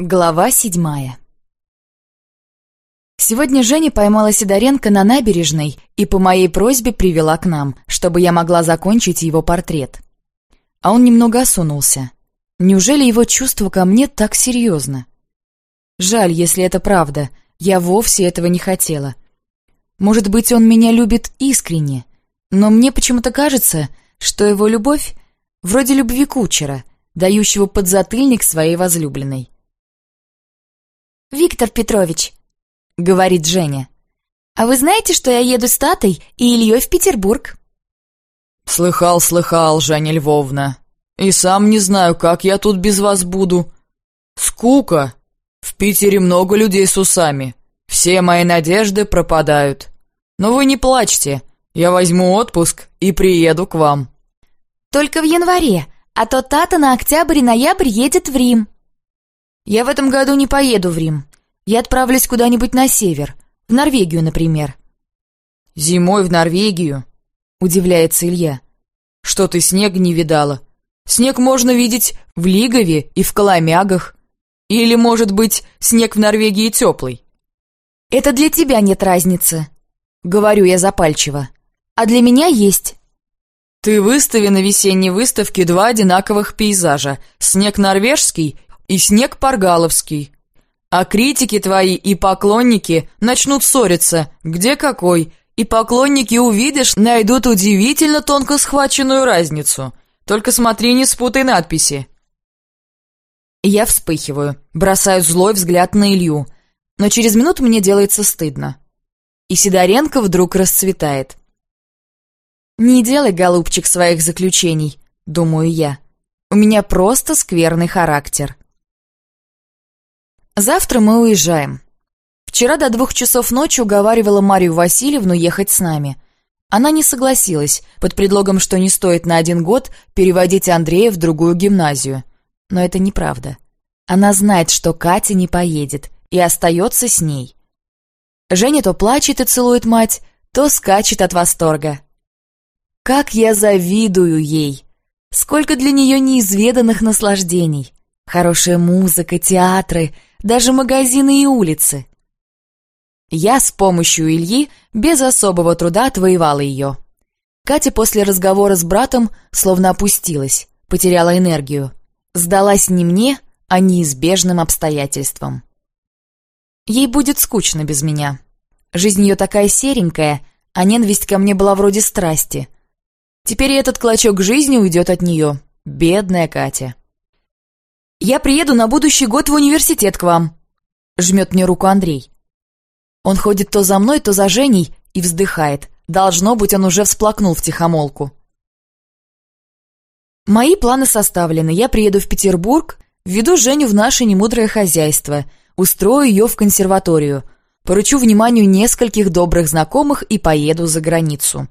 Глава седьмая Сегодня Женя поймала Сидоренко на набережной и по моей просьбе привела к нам, чтобы я могла закончить его портрет. А он немного осунулся. Неужели его чувство ко мне так серьезно? Жаль, если это правда, я вовсе этого не хотела. Может быть, он меня любит искренне, но мне почему-то кажется, что его любовь вроде любви кучера, дающего подзатыльник своей возлюбленной. «Виктор Петрович», — говорит Женя, «а вы знаете, что я еду с Татой и Ильей в Петербург?» «Слыхал, слыхал, Женя Львовна. И сам не знаю, как я тут без вас буду. Скука. В Питере много людей с усами. Все мои надежды пропадают. Но вы не плачьте, я возьму отпуск и приеду к вам». «Только в январе, а то Тата на октябрь и ноябрь едет в Рим». Я в этом году не поеду в Рим. Я отправлюсь куда-нибудь на север, в Норвегию, например. Зимой в Норвегию? Удивляется Илья. Что ты снег не видала? Снег можно видеть в Лигове и в Коломягах. Или, может быть, снег в Норвегии теплый? Это для тебя нет разницы, говорю я запальчиво. А для меня есть. Ты выстави на весенней выставке два одинаковых пейзажа. Снег норвежский и снег Паргаловский. А критики твои и поклонники начнут ссориться, где какой, и поклонники, увидишь, найдут удивительно тонко схваченную разницу. Только смотри, не спутай надписи. Я вспыхиваю, бросаю злой взгляд на Илью, но через минуту мне делается стыдно. И Сидоренко вдруг расцветает. «Не делай, голубчик, своих заключений», — думаю я. «У меня просто скверный характер». Завтра мы уезжаем. Вчера до двух часов ночи уговаривала Марию Васильевну ехать с нами. Она не согласилась, под предлогом, что не стоит на один год переводить Андрея в другую гимназию. Но это неправда. Она знает, что Катя не поедет, и остается с ней. Женя то плачет и целует мать, то скачет от восторга. Как я завидую ей! Сколько для нее неизведанных наслаждений! Хорошая музыка, театры, даже магазины и улицы. Я с помощью Ильи без особого труда отвоевала ее. Катя после разговора с братом словно опустилась, потеряла энергию. Сдалась не мне, а неизбежным обстоятельствам. Ей будет скучно без меня. Жизнь ее такая серенькая, а ненависть ко мне была вроде страсти. Теперь и этот клочок жизни уйдет от нее. Бедная Катя. «Я приеду на будущий год в университет к вам», — жмет мне руку Андрей. Он ходит то за мной, то за Женей и вздыхает. Должно быть, он уже всплакнул в тихомолку. Мои планы составлены. Я приеду в Петербург, введу Женю в наше немудрое хозяйство, устрою ее в консерваторию, поручу вниманию нескольких добрых знакомых и поеду за границу.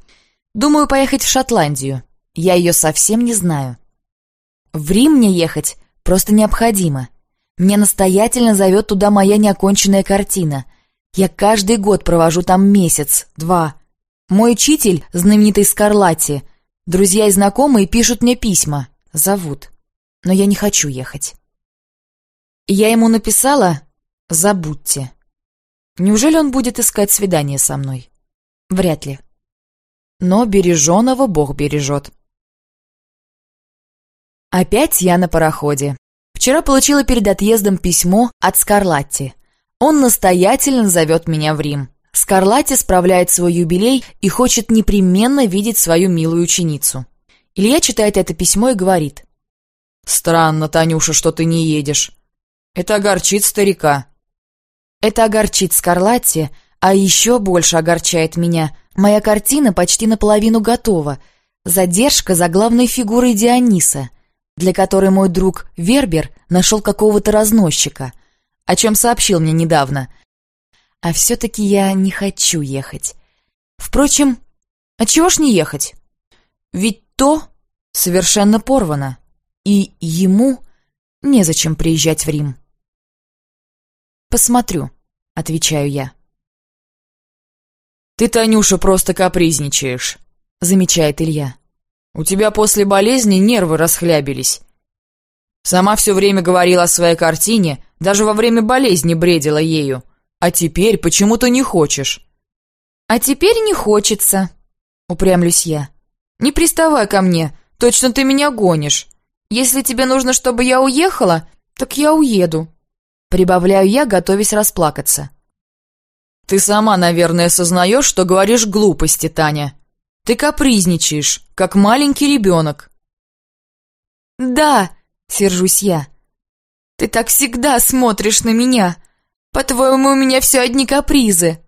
Думаю поехать в Шотландию. Я ее совсем не знаю. В Рим мне ехать Просто необходимо. Мне настоятельно зовет туда моя неоконченная картина. Я каждый год провожу там месяц, два. Мой учитель, знаменитый Скарлатти, друзья и знакомые пишут мне письма, зовут. Но я не хочу ехать. Я ему написала «Забудьте». Неужели он будет искать свидание со мной? Вряд ли. Но береженого Бог бережет. Опять я на пароходе. Вчера получила перед отъездом письмо от Скарлатти. Он настоятельно зовет меня в Рим. Скарлатти справляет свой юбилей и хочет непременно видеть свою милую ученицу. Илья читает это письмо и говорит. «Странно, Танюша, что ты не едешь. Это огорчит старика». Это огорчит Скарлатти, а еще больше огорчает меня. Моя картина почти наполовину готова. Задержка за главной фигурой Диониса — для которой мой друг Вербер нашел какого-то разносчика, о чем сообщил мне недавно. А все-таки я не хочу ехать. Впрочем, а чего ж не ехать? Ведь то совершенно порвано, и ему незачем приезжать в Рим. «Посмотрю», — отвечаю я. «Ты, Танюша, просто капризничаешь», — замечает Илья. У тебя после болезни нервы расхлябились. Сама все время говорила о своей картине, Даже во время болезни бредила ею. А теперь почему-то не хочешь». «А теперь не хочется», — упрямлюсь я. «Не приставай ко мне, точно ты меня гонишь. Если тебе нужно, чтобы я уехала, так я уеду». Прибавляю я, готовясь расплакаться. «Ты сама, наверное, сознаешь, что говоришь глупости, Таня. Ты капризничаешь, как маленький ребенок». «Да», — сержусь я. «Ты так всегда смотришь на меня. По-твоему, у меня все одни капризы.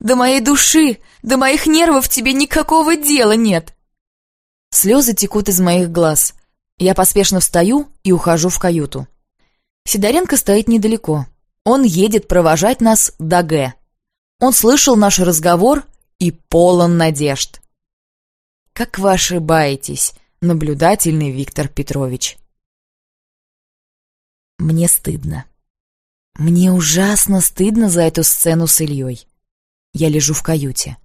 До моей души, до моих нервов тебе никакого дела нет». Слезы текут из моих глаз. Я поспешно встаю и ухожу в каюту. Сидоренко стоит недалеко. Он едет провожать нас до Г. Он слышал наш разговор и полон надежд. Как вы ошибаетесь, наблюдательный Виктор Петрович. Мне стыдно. Мне ужасно стыдно за эту сцену с Ильей. Я лежу в каюте.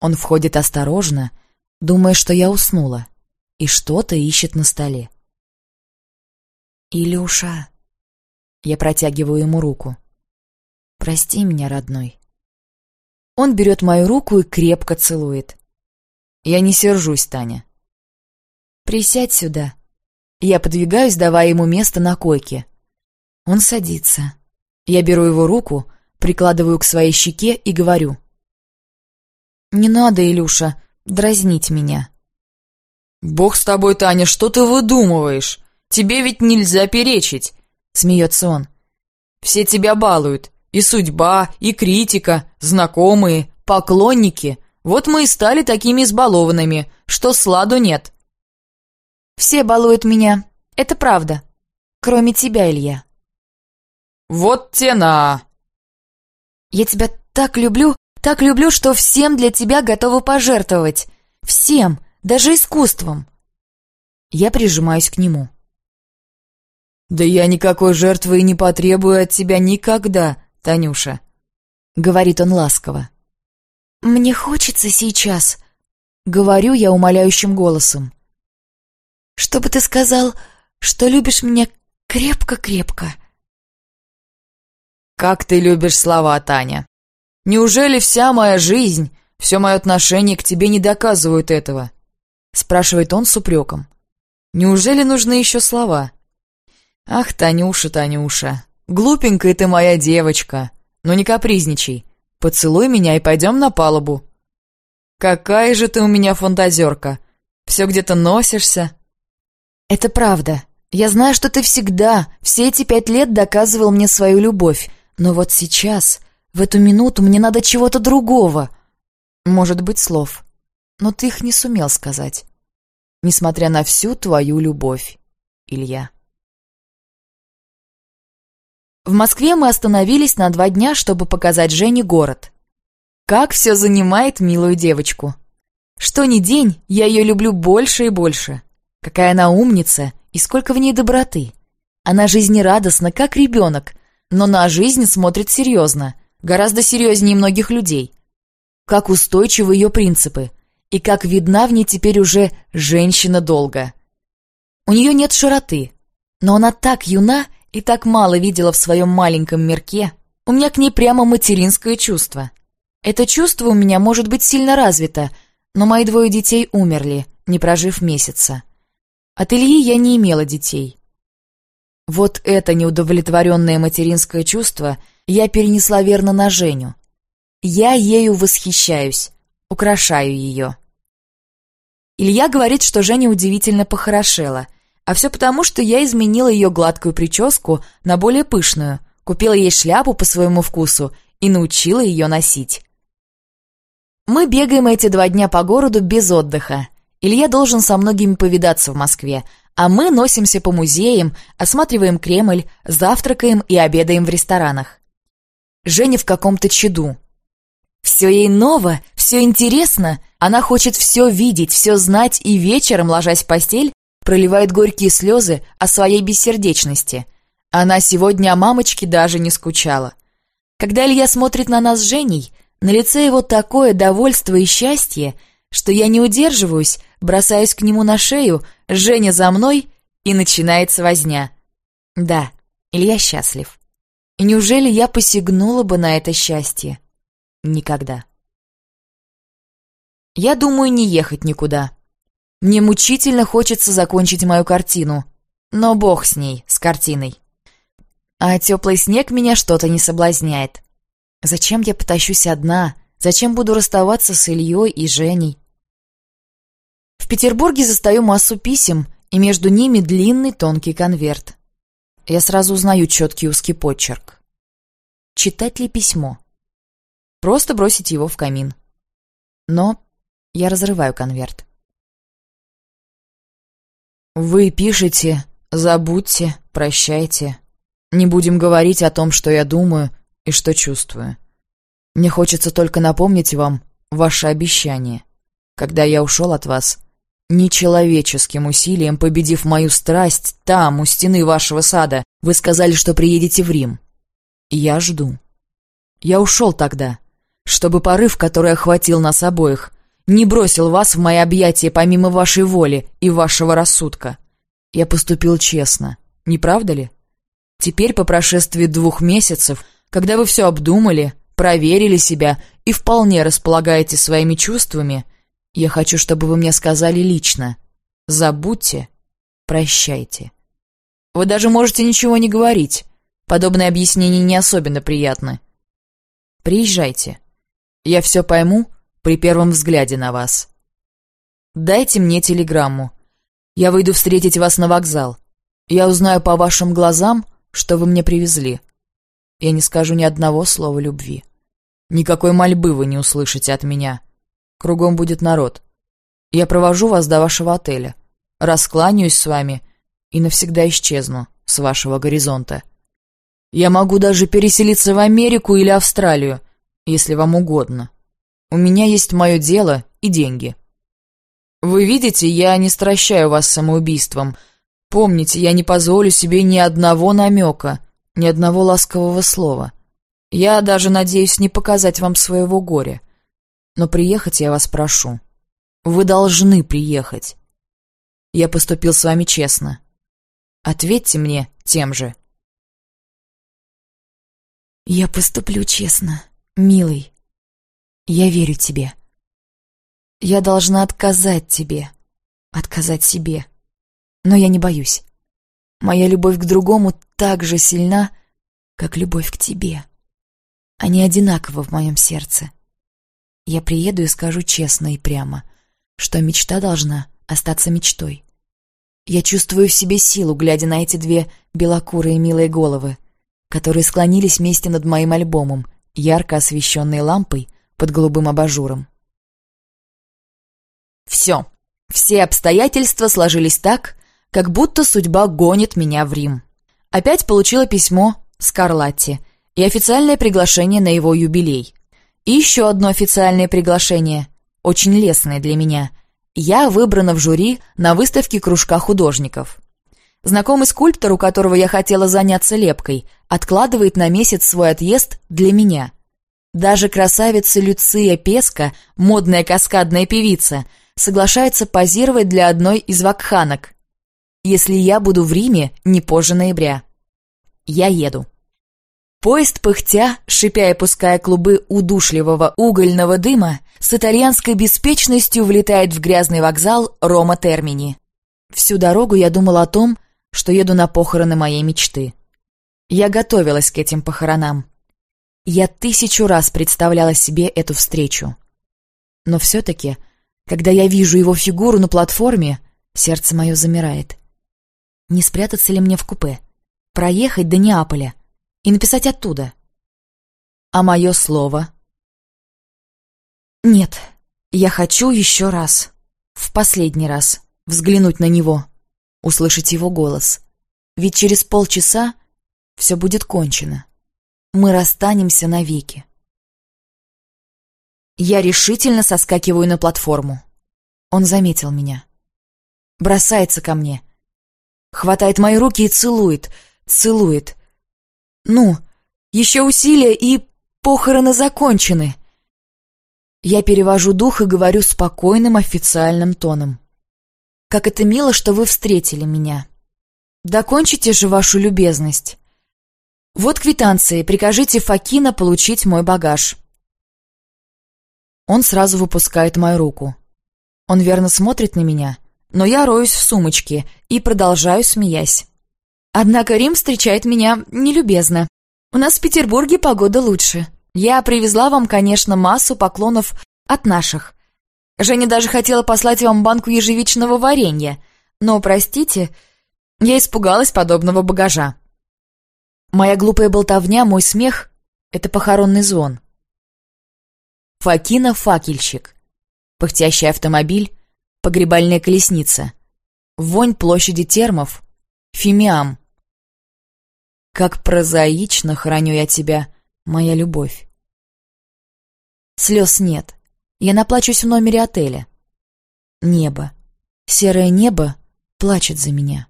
Он входит осторожно, думая, что я уснула, и что-то ищет на столе. «Илюша!» Я протягиваю ему руку. «Прости меня, родной». Он берет мою руку и крепко целует. Я не сержусь, Таня. «Присядь сюда». Я подвигаюсь, давая ему место на койке. Он садится. Я беру его руку, прикладываю к своей щеке и говорю. «Не надо, Илюша, дразнить меня». «Бог с тобой, Таня, что ты выдумываешь? Тебе ведь нельзя перечить смеется он. «Все тебя балуют. И судьба, и критика, знакомые, поклонники. Вот мы и стали такими избалованными, что сладу нет». «Все балуют меня. Это правда. Кроме тебя, Илья». «Вот тена!» «Я тебя так люблю, так люблю, что всем для тебя готова пожертвовать. Всем, даже искусством». Я прижимаюсь к нему. «Да я никакой жертвы и не потребую от тебя никогда, Танюша», — говорит он ласково. «Мне хочется сейчас», — говорю я умоляющим голосом. «Чтобы ты сказал, что любишь меня крепко-крепко». «Как ты любишь слова, Таня! Неужели вся моя жизнь, все мое отношение к тебе не доказывают этого?» — спрашивает он с упреком. «Неужели нужны еще слова?» «Ах, Танюша, Танюша, глупенькая ты моя девочка, но не капризничай. Поцелуй меня и пойдем на палубу». «Какая же ты у меня фантазерка! Все где-то носишься». «Это правда. Я знаю, что ты всегда, все эти пять лет доказывал мне свою любовь, но вот сейчас, в эту минуту, мне надо чего-то другого. Может быть, слов. Но ты их не сумел сказать. Несмотря на всю твою любовь, Илья». В Москве мы остановились на два дня, чтобы показать Жене город. Как все занимает милую девочку. Что ни день, я ее люблю больше и больше. Какая она умница и сколько в ней доброты. Она жизнерадостна, как ребенок, но на жизнь смотрит серьезно, гораздо серьезнее многих людей. Как устойчивы ее принципы, и как видна в ней теперь уже женщина долго. У нее нет широты, но она так юна и так мало видела в своем маленьком мирке, у меня к ней прямо материнское чувство. Это чувство у меня может быть сильно развито, но мои двое детей умерли, не прожив месяца. От Ильи я не имела детей. Вот это неудовлетворенное материнское чувство я перенесла верно на Женю. Я ею восхищаюсь, украшаю ее. Илья говорит, что Женя удивительно похорошела — а все потому, что я изменила ее гладкую прическу на более пышную, купила ей шляпу по своему вкусу и научила ее носить. Мы бегаем эти два дня по городу без отдыха. Илья должен со многими повидаться в Москве, а мы носимся по музеям, осматриваем Кремль, завтракаем и обедаем в ресторанах. Женя в каком-то чаду. Все ей ново, все интересно, она хочет все видеть, все знать и вечером, ложась в постель, проливает горькие слезы о своей бессердечности. Она сегодня о мамочке даже не скучала. Когда Илья смотрит на нас с Женей, на лице его такое довольство и счастье, что я не удерживаюсь, бросаюсь к нему на шею, Женя за мной, и начинается возня. Да, или я счастлив? И неужели я посягнула бы на это счастье? Никогда. Я думаю не ехать никуда. Мне мучительно хочется закончить мою картину. Но бог с ней, с картиной. А теплый снег меня что-то не соблазняет. Зачем я потащусь одна? Зачем буду расставаться с Ильей и Женей? В Петербурге застаю массу писем, и между ними длинный тонкий конверт. Я сразу узнаю четкий узкий почерк. Читать ли письмо? Просто бросить его в камин. Но я разрываю конверт. Вы пишете «Забудьте, прощайте». Не будем говорить о том, что я думаю и что чувствую. Мне хочется только напомнить вам ваше обещание. Когда я ушел от вас, нечеловеческим усилием победив мою страсть там, у стены вашего сада, вы сказали, что приедете в Рим. Я жду. Я ушел тогда, чтобы порыв, который охватил нас обоих, не бросил вас в мои объятия помимо вашей воли и вашего рассудка. Я поступил честно, не правда ли? Теперь, по прошествии двух месяцев, когда вы все обдумали, проверили себя и вполне располагаете своими чувствами, я хочу, чтобы вы мне сказали лично. Забудьте, прощайте. Вы даже можете ничего не говорить. Подобные объяснения не особенно приятны. Приезжайте. Я все пойму при первом взгляде на вас. Дайте мне телеграмму. Я выйду встретить вас на вокзал. Я узнаю по вашим глазам, что вы мне привезли. Я не скажу ни одного слова любви. Никакой мольбы вы не услышите от меня. Кругом будет народ. Я провожу вас до вашего отеля, раскланяюсь с вами и навсегда исчезну с вашего горизонта. Я могу даже переселиться в Америку или Австралию, если вам угодно. У меня есть мое дело и деньги. Вы видите, я не стращаю вас самоубийством, Помните, я не позволю себе ни одного намека, ни одного ласкового слова. Я даже надеюсь не показать вам своего горя. Но приехать я вас прошу. Вы должны приехать. Я поступил с вами честно. Ответьте мне тем же. Я поступлю честно, милый. Я верю тебе. Я должна отказать тебе, отказать себе. Но я не боюсь. Моя любовь к другому так же сильна, как любовь к тебе. Они одинаковы в моем сердце. Я приеду и скажу честно и прямо, что мечта должна остаться мечтой. Я чувствую в себе силу, глядя на эти две белокурые милые головы, которые склонились вместе над моим альбомом, ярко освещенной лампой под голубым абажуром. Все. Все обстоятельства сложились так, как будто судьба гонит меня в Рим. Опять получила письмо Скарлатти и официальное приглашение на его юбилей. И еще одно официальное приглашение, очень лестное для меня. Я выбрана в жюри на выставке кружка художников. Знакомый скульптор, у которого я хотела заняться лепкой, откладывает на месяц свой отъезд для меня. Даже красавица Люция Песка, модная каскадная певица, соглашается позировать для одной из вакханок – если я буду в Риме не позже ноября. Я еду. Поезд пыхтя, шипя и пуская клубы удушливого угольного дыма, с итальянской беспечностью влетает в грязный вокзал Рома Термини. Всю дорогу я думал о том, что еду на похороны моей мечты. Я готовилась к этим похоронам. Я тысячу раз представляла себе эту встречу. Но все-таки, когда я вижу его фигуру на платформе, сердце мое замирает. Не спрятаться ли мне в купе? Проехать до Неаполя и написать оттуда? А мое слово? Нет, я хочу еще раз, в последний раз, взглянуть на него, услышать его голос. Ведь через полчаса все будет кончено. Мы расстанемся навеки. Я решительно соскакиваю на платформу. Он заметил меня. Бросается ко мне — Хватает мои руки и целует, целует. Ну, еще усилия и похороны закончены. Я перевожу дух и говорю спокойным официальным тоном. Как это мило, что вы встретили меня. Докончите же вашу любезность. Вот квитанции, прикажите Факина получить мой багаж». Он сразу выпускает мою руку. Он верно смотрит на меня, но я роюсь в сумочке и продолжаю, смеясь. Однако Рим встречает меня нелюбезно. У нас в Петербурге погода лучше. Я привезла вам, конечно, массу поклонов от наших. Женя даже хотела послать вам банку ежевичного варенья. Но, простите, я испугалась подобного багажа. Моя глупая болтовня, мой смех — это похоронный звон. Факина — факельщик. Пыхтящий автомобиль, погребальная колесница. Вонь площади термов, фимиам. Как прозаично храню я тебя, моя любовь. Слез нет. Я наплачусь в номере отеля. Небо. Серое небо плачет за меня.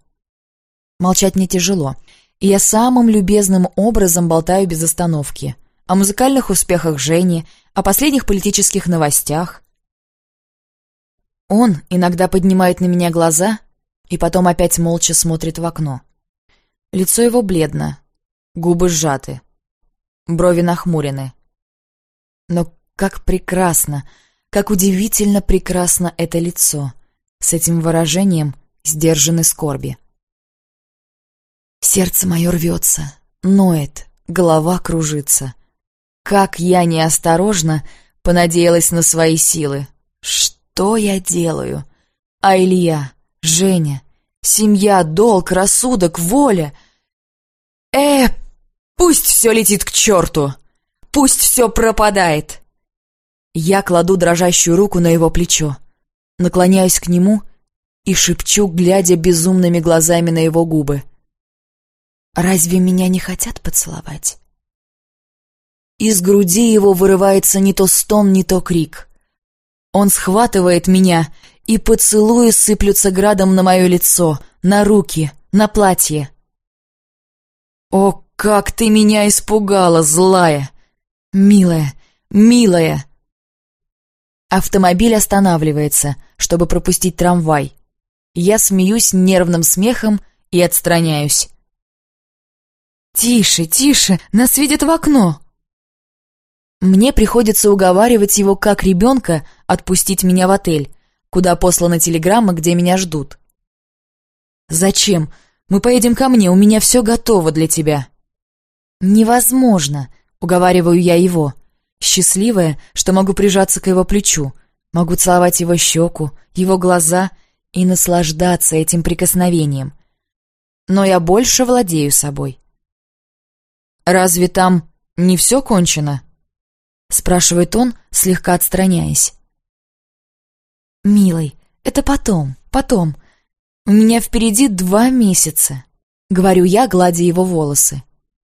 Молчать мне тяжело, и я самым любезным образом болтаю без остановки. О музыкальных успехах Жени, о последних политических новостях. Он иногда поднимает на меня глаза и потом опять молча смотрит в окно. Лицо его бледно, губы сжаты, брови нахмурены. Но как прекрасно, как удивительно прекрасно это лицо с этим выражением сдержанной скорби. Сердце мое рвется, ноет, голова кружится. Как я неосторожно понадеялась на свои силы. Что я делаю? А Илья, Женя, семья, долг, рассудок, воля. Э, пусть все летит к черту! Пусть все пропадает! Я кладу дрожащую руку на его плечо, наклоняюсь к нему и шепчу, глядя безумными глазами на его губы. «Разве меня не хотят поцеловать?» Из груди его вырывается не то стон, не то крик. Он схватывает меня, и поцелуи сыплются градом на мое лицо, на руки, на платье. «О, как ты меня испугала, злая! Милая, милая!» Автомобиль останавливается, чтобы пропустить трамвай. Я смеюсь нервным смехом и отстраняюсь. «Тише, тише, нас видят в окно!» Мне приходится уговаривать его, как ребенка, отпустить меня в отель, куда послана телеграмма, где меня ждут. «Зачем? Мы поедем ко мне, у меня все готово для тебя». «Невозможно», — уговариваю я его счастливая, что могу прижаться к его плечу, могу целовать его щеку, его глаза и наслаждаться этим прикосновением. Но я больше владею собой. «Разве там не все кончено?» — спрашивает он, слегка отстраняясь. «Милый, это потом, потом. У меня впереди два месяца», — говорю я, гладя его волосы.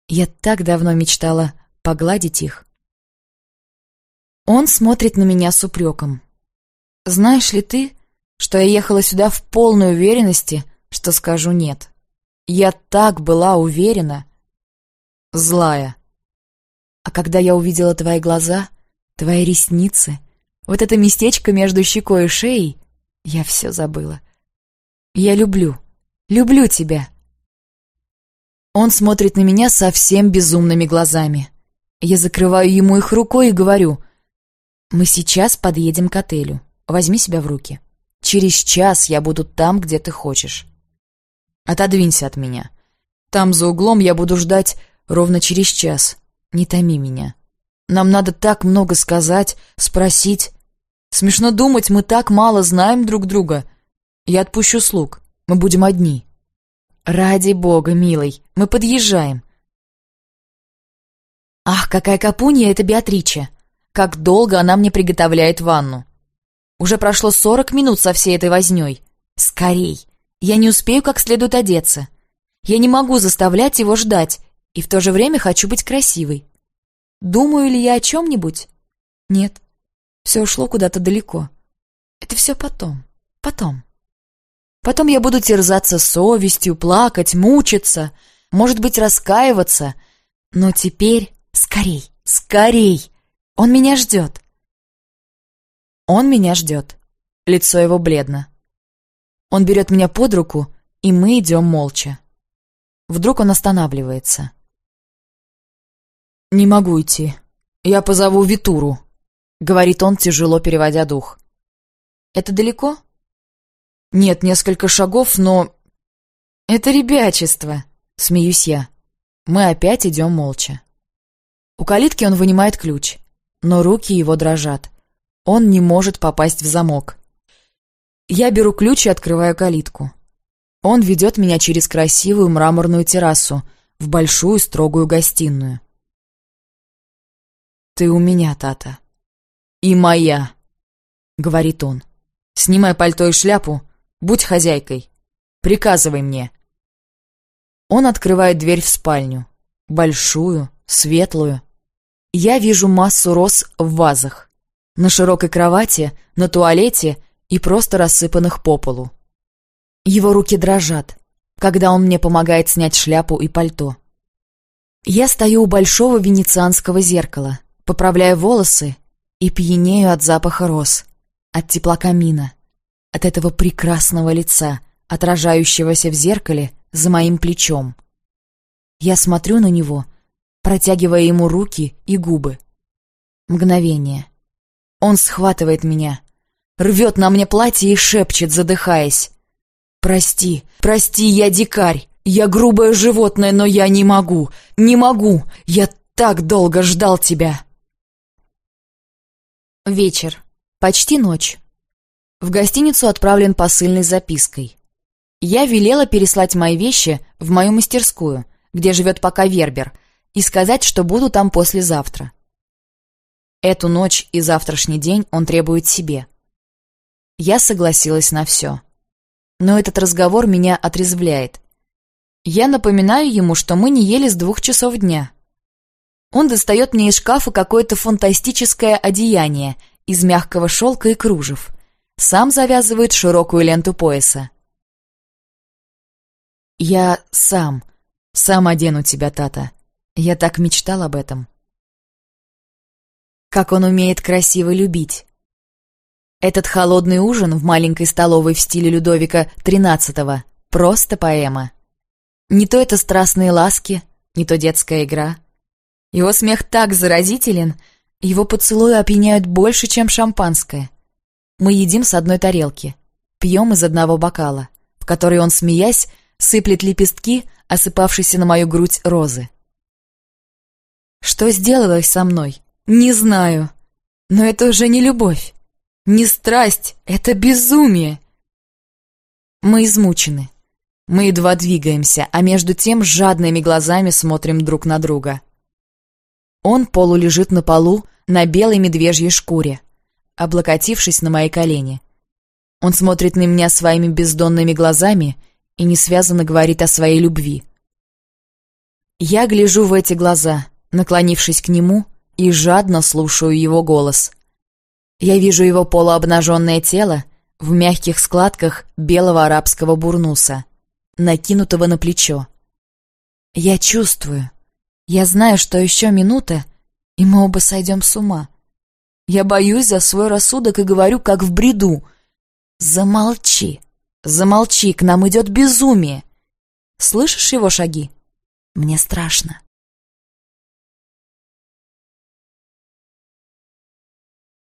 Я так давно мечтала погладить их. Он смотрит на меня с упреком. «Знаешь ли ты, что я ехала сюда в полной уверенности, что скажу «нет»? Я так была уверена. Злая. А когда я увидела твои глаза, твои ресницы, вот это местечко между щекой и шеей, я все забыла. Я люблю, люблю тебя». Он смотрит на меня совсем безумными глазами. Я закрываю ему их рукой и говорю — мы сейчас подъедем к отелю. Возьми себя в руки. Через час я буду там, где ты хочешь. Отодвинься от меня. Там за углом я буду ждать ровно через час. Не томи меня. Нам надо так много сказать, спросить. Смешно думать, мы так мало знаем друг друга. Я отпущу слуг. Мы будем одни. Ради бога, милый, мы подъезжаем. Ах, какая капунья это Беатрича! как долго она мне приготовляет ванну. Уже прошло сорок минут со всей этой вознёй. Скорей! Я не успею как следует одеться. Я не могу заставлять его ждать, и в то же время хочу быть красивой. Думаю ли я о чем-нибудь? Нет. Все ушло куда-то далеко. Это все потом. Потом. Потом я буду терзаться совестью, плакать, мучиться, может быть, раскаиваться. Но теперь скорей, скорей! Он меня ждет. Он меня ждет. Лицо его бледно. Он берет меня под руку, и мы идем молча. Вдруг он останавливается. «Не могу идти. Я позову Витуру», — говорит он, тяжело переводя дух. «Это далеко?» «Нет, несколько шагов, но...» «Это ребячество», — смеюсь я. Мы опять идем молча. У калитки он вынимает ключ, но руки его дрожат. Он не может попасть в замок. Я беру ключ и открываю калитку. Он ведет меня через красивую мраморную террасу в большую строгую гостиную. «Ты у меня, Тата. И моя», — говорит он. «Снимай пальто и шляпу, будь хозяйкой. Приказывай мне». Он открывает дверь в спальню. Большую, светлую. Я вижу массу роз в вазах. На широкой кровати, на туалете и просто рассыпанных по полу. Его руки дрожат, когда он мне помогает снять шляпу и пальто. Я стою у большого венецианского зеркала, поправляю волосы и пьянею от запаха роз, от тепла камина, от этого прекрасного лица, отражающегося в зеркале за моим плечом. Я смотрю на него, протягивая ему руки и губы. Мгновение. Он схватывает меня, рвет на мне платье и шепчет, задыхаясь. «Прости, прости, я дикарь, я грубое животное, но я не могу, не могу, я так долго ждал тебя!» Вечер. Почти ночь. В гостиницу отправлен посыльный с запиской. Я велела переслать мои вещи в мою мастерскую, где живет пока Вербер, и сказать, что буду там послезавтра. Эту ночь и завтрашний день он требует себе. Я согласилась на все. Но этот разговор меня отрезвляет. Я напоминаю ему, что мы не ели с двух часов дня. Он достает мне из шкафа какое-то фантастическое одеяние из мягкого шелка и кружев. Сам завязывает широкую ленту пояса. «Я сам, сам одену тебя, Тата. Я так мечтал об этом». Как он умеет красиво любить. Этот холодный ужин в маленькой столовой в стиле Людовика XIII — просто поэма. Не то это страстные ласки, не то детская игра. Его смех так заразителен, его поцелуи опьяняют больше, чем шампанское. Мы едим с одной тарелки, пьем из одного бокала, в который он, смеясь, сыплет лепестки, осыпавшиеся на мою грудь розы. Что сделалось со мной? Не знаю. Но это уже не любовь. Не страсть, это безумие. Мы измучены. Мы едва двигаемся, а между тем жадными глазами смотрим друг на друга. Он полулежит на полу на белой медвежьей шкуре, облокотившись на мои колени. Он смотрит на меня своими бездонными глазами и несвязанно говорит о своей любви. Я гляжу в эти глаза, наклонившись к нему, и жадно слушаю его голос. Я вижу его полуобнаженное тело в мягких складках белого арабского бурнуса, накинутого на плечо. Я чувствую, я знаю, что еще минута, и мы оба сойдем с ума. Я боюсь за свой рассудок и говорю, как в бреду. «Замолчи!» «Замолчи, к нам идет безумие!» «Слышишь его шаги?» «Мне страшно».